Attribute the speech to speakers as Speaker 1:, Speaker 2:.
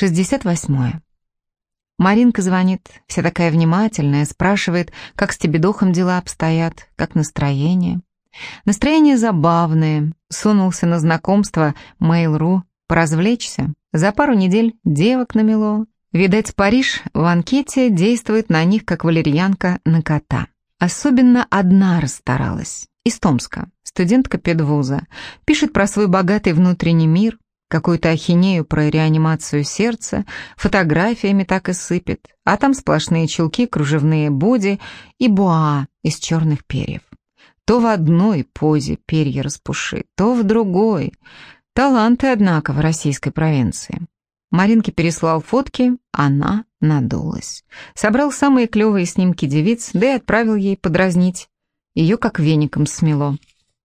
Speaker 1: 68. Маринка звонит, вся такая внимательная, спрашивает, как с тебедохом дела обстоят, как настроение. Настроение забавное, сунулся на знакомство Mail.ru, поразвлечься. За пару недель девок намело. Видать, Париж в анкете действует на них, как валерьянка на кота. Особенно одна расстаралась. Из Томска, студентка педвуза. Пишет про свой богатый внутренний мир, какую-то ахинею про реанимацию сердца, фотографиями так и сыпет, а там сплошные чулки, кружевные боди и буа из черных перьев. То в одной позе перья распуши, то в другой. Таланты, однако, в российской провинции. Маринке переслал фотки, она надулась. Собрал самые клевые снимки девиц, да и отправил ей подразнить. Ее как веником смело.